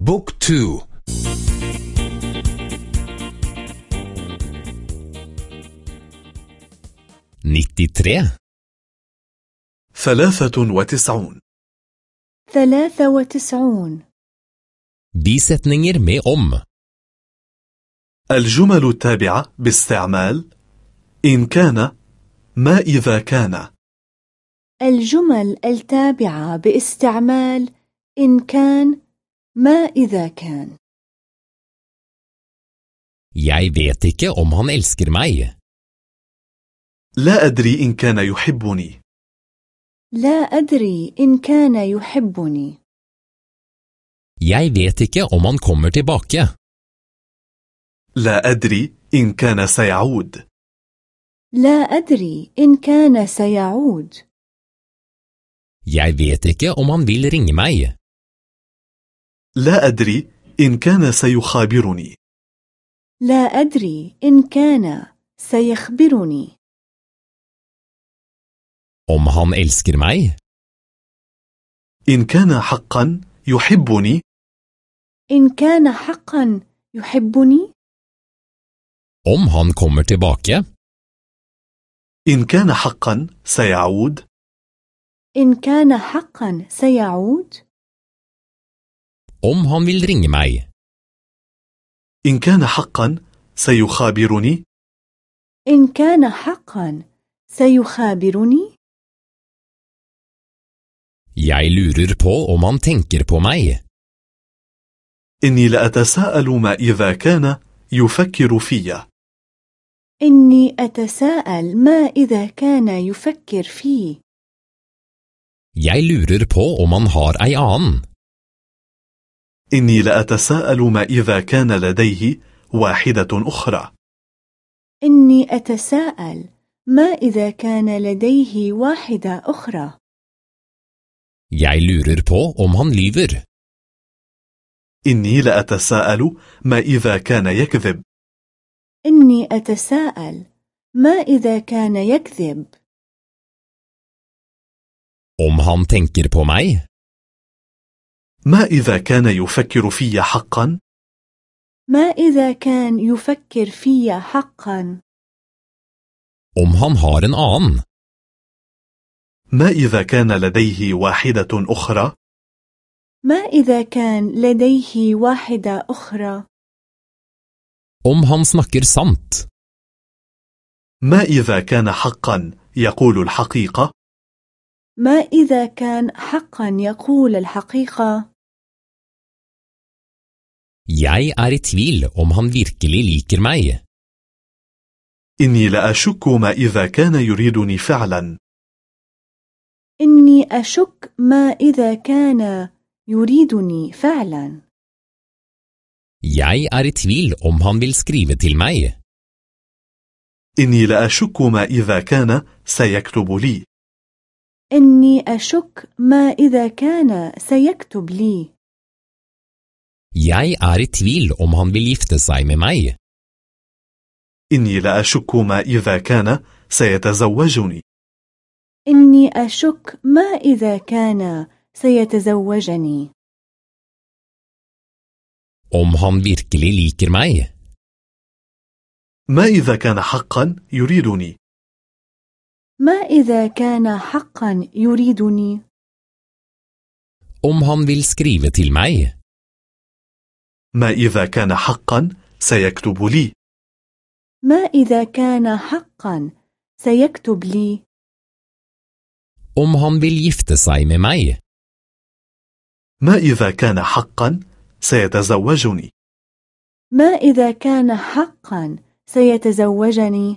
book two. nittitre. ثلاثة وتسعون. ثلاثة وتسعون. Bisetninger med om. الجمل التابعة باستعمال إن كان ما إذا كان. الجمل التابعة باستعمال إن كان ما إذا كان Jeg vet ikke om han elsker meg. لا أدري إن كان يحبني لا أدري إن كان يحبني Jeg vet ikke om han kommer tilbake. لا أدري إن كان سيعود لا أدري إن كان سيعود Jeg vet ikke om han vil ringe meg. لا أدري إن كان سيخابرني. لا أدري إن كان سيخبرني. Om han elsker meg? إن كان حقا يحبني؟ إن كان حقا يحبني؟ Om han kommer tilbake? إن كان حقا سيعود؟ إن كان حقا سيعود؟ Om han vil ringe meg? إن كان حقا سيخابرني إن كان حقا سيخابرني Jeg lurer på om han tenker på meg. إني لأتساءل ما إذا كان يفكر في إني أتساءل ما إذا كان يفكر فيه Jeg lurer på om han har ei annen. إني لأتساءل ما إذا كان لديه واحدة أخرى إني أتساءل ما إذا كان لديه واحدة أخرى Jeg lurer på om han lyver. إني لأتساءل ما إذا كان يكذب إني أتساءل ما إذا كان يكذب Om han tenker på meg? ما إذا كان يفكر في حقا؟ ما إذا كان يفكر في حقا؟ Om han har en annen? ما إذا كان لديه واحدة أخرى؟ ما إذا كان لديه واحدة أخرى؟ Om han snakker sant? ما إذا كان حقا يقول الحقيقة؟ ما إذا كان حقا يقول الحقيقة؟ Jeg er i tvil om han virkelig liker meg. إني لأشك ما إذا كان يريدني فعلا إني أشك ما إذا كان يريدني فعلا Jeg er i tvil om han vil skrive til meg. إني لأشك ما إذا كان سيكتب لي إني أشك ما إذا كان سيكتب لي Jeg er i tvil om han vil gifte seg med meg. إني لأشك ما إذا كان سيتزوجني إني أشك ما إذا كان سيتزوجني Om han virkelig liker meg. ما إذا كان حقا يريدني ما إذا كان حقا يريدني Om han vil skrive til meg. ما إذا كان حقا سيكتب لي. ما إذا كان حقا سيكتب لي. Om han vil gifte seg med meg. ما إذا كان حقا سيتزوجني. ما إذا كان حقا سيتزوجني.